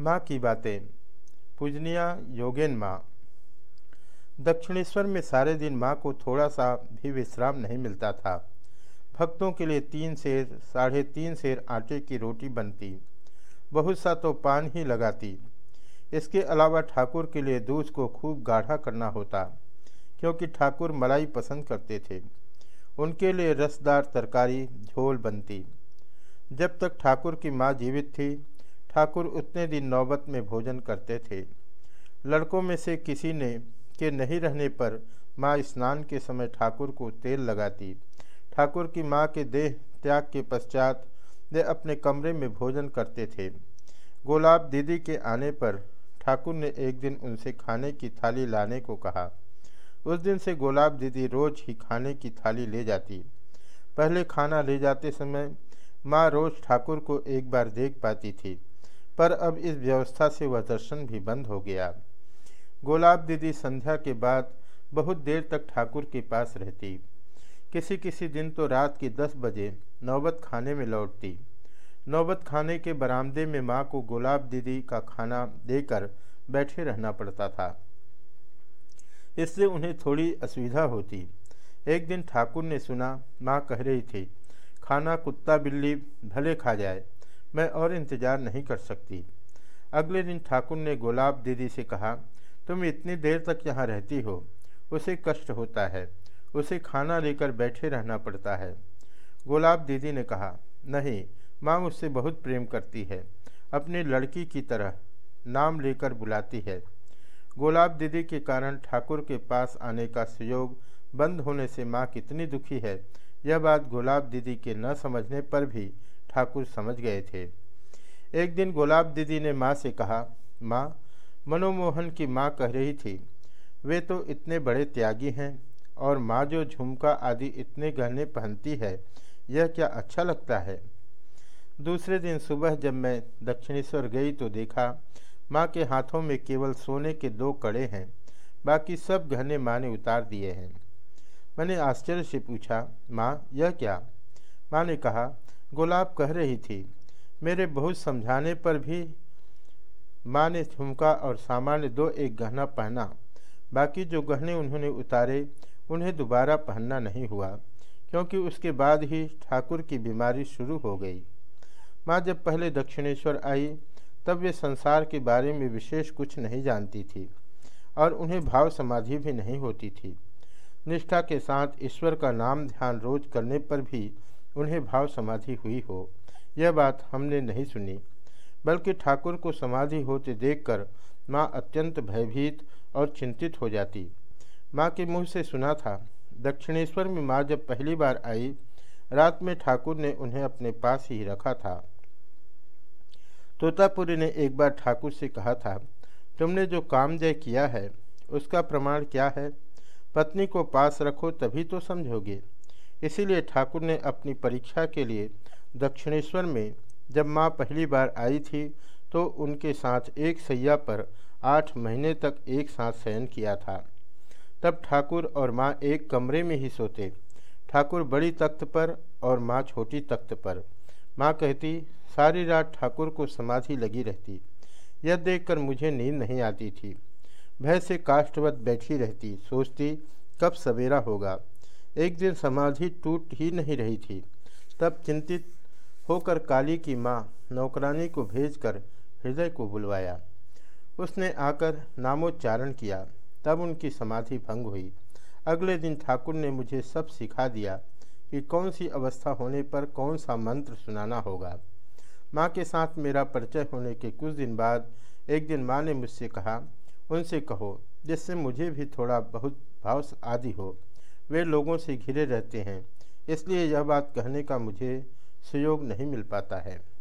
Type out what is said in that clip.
माँ की बातें। पूजनिया योगेन माँ। दक्षिणेश्वर में सारे दिन माँ को थोड़ा सा भी विश्राम नहीं मिलता था। भक्तों के लिए तीन शेर, साढ़े तीन शेर आटे की रोटी बनती। बहुत सा तो पान ही लगाती। इसके अलावा ठाकुर के लिए दूध को खूब गाढ़ा करना होता, क्योंकि ठाकुर मलाई पसंद करते थे। उनके लिए रसदार तरकारी, झोल बनती। जब तक ठाकुर की माँ जीवित थी ठाकुर उतने दिन नौबत में भोजन करते थे। लड़कों में से किसी ने के नहीं रहने पर माँ स्नान के समय ठाकुर को तेल लगाती। ठाकुर की माँ के देह त्याग के पश्चात वे अपने कमरे में भोजन करते थे। गोलाब दीदी के आने पर ठाकुर ने एक दिन उनसे खाने की थाली लाने को कहा। उस दिन से गोलाब दीदी रोज ही खाने की थाली ले जाती। पहले खाना ले जाते समय माँ रोज ठाकुर को एक बार देख पाती थी। पर अब इस व्यवस्था से वह दर्शन भी बंद हो गया। गोलाब दीदी संध्या के बाद बहुत देर तक ठाकुर के पास रहती। किसी किसी दिन तो रात के दस बजे नौबत खाने में लौटती। नौबत खाने के बरामदे में माँ को गुलाब दीदी का खाना देकर बैठे रहना पड़ता था। इससे उन्हें थोड़ी असुविधा होती। एक दिन ठाकुर ने सुना, माँ कह रही थी, खाना कुत्ता बिल्ली भले खा जाए मैं और इंतज़ार नहीं कर सकती। अगले दिन ठाकुर ने गुलाब दीदी से कहा, तुम इतनी देर तक यहाँ रहती हो, उसे कष्ट होता है, उसे खाना लेकर बैठे रहना पड़ता है। गुलाब दीदी ने कहा, नहीं, माँ मुझसे बहुत प्रेम करती है, अपनी लड़की की तरह नाम लेकर बुलाती है। गुलाब दीदी के कारण ठाकुर के पास आने का सुयोग बंद होने से माँ कितनी दुखी है, यह बात गुलाब दीदी के न समझने पर भी ठाकुर समझ गए थे। एक दिन गुलाब दीदी ने माँ से कहा, माँ, मनोमोहन की माँ कह रही थी, वे तो इतने बड़े त्यागी हैं और माँ जो झुमका आदि इतने गहने पहनती है, यह क्या अच्छा लगता है? दूसरे दिन सुबह जब मैं दक्षिणेश्वर गई तो देखा, माँ के हाथों में केवल सोने के दो कड़े हैं, बाकी सब गहने माँ ने उतार दिए हैं। मैंने आश्चर्य से पूछा, माँ, यह क्या? माँ ने कहा गुलाब कह रही थी, मेरे बहुत समझाने पर भी माँ ने झुमका और सामान्य दो एक गहना पहना। बाकी जो गहने उन्होंने उतारे, उन्हें दोबारा पहनना नहीं हुआ, क्योंकि उसके बाद ही ठाकुर की बीमारी शुरू हो गई। माँ जब पहले दक्षिणेश्वर आई, तब वे संसार के बारे में विशेष कुछ नहीं जानती थी और उन्हें भाव समाधि भी नहीं होती थी। निष्ठा के साथ ईश्वर का नाम ध्यान रोज करने पर भी उन्हें भाव समाधि हुई हो। यह बात हमने नहीं सुनी, बल्कि ठाकुर को समाधि होते देखकर माँ अत्यंत भयभीत और चिंतित हो जाती। माँ के मुँह से सुना था, दक्षिणेश्वर में माँ जब पहली बार आई, रात में ठाकुर ने उन्हें अपने पास ही रखा था। तोतापुरी ने एक बार ठाकुर से कहा था, तुमने जो काम जय किया है, उसका प्रमाण क्या है? पत्नी को पास रखो तभी तो समझोगे। इसीलिए ठाकुर ने अपनी परीक्षा के लिए दक्षिणेश्वर में जब माँ पहली बार आई थी तो उनके साथ एक सैया पर आठ महीने तक एक साथ शयन किया था। तब ठाकुर और माँ एक कमरे में ही सोते। ठाकुर बड़ी तख्त पर और माँ छोटी तख्त पर। माँ कहती, सारी रात ठाकुर को समाधि लगी रहती। यह देखकर मुझे नींद नहीं आती थी। भय से काष्ठवत बैठी रहती। सोचती, कब सवेरा होगा? एक दिन समाधि टूट ही नहीं रही थी। तब चिंतित होकर काली की माँ नौकरानी को भेजकर हृदय को बुलवाया। उसने आकर नामोच्चारण किया। तब उनकी समाधि भंग हुई। अगले दिन ठाकुर ने मुझे सब सिखा दिया कि कौन सी अवस्था होने पर कौन सा मंत्र सुनाना होगा। माँ के साथ मेरा परिचय होने के कुछ दिन बाद एक दिन माँ ने मुझसे कहा, उनसे कहो, जिससे मुझे भी थोड़ा बहुत भाव आदि हो। वे लोगों से घिरे रहते हैं। इसलिए यह बात कहने का मुझे सुयोग नहीं मिल पाता है।